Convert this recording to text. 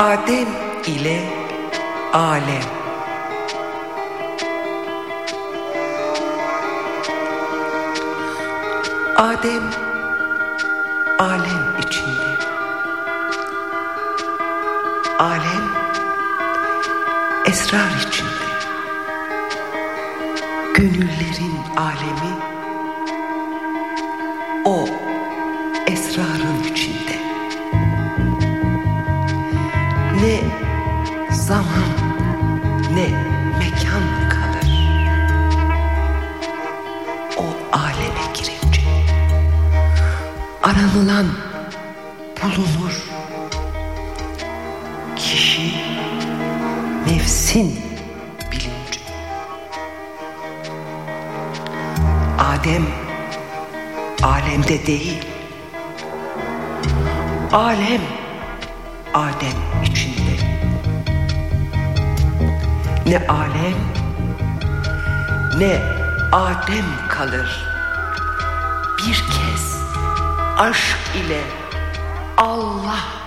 Adem ile alem. Adem alem içinde. Alem esrar içinde. Gönüllerin alemi o esrarın içinde. Ne zaman ne mekan kalır. O aleme girince aranılan bulunur. Kişi nefsin bilinci. Adem alemde değil. Alem Adem içinde. Ne alem ne Adem kalır. Bir kez aşk ile Allah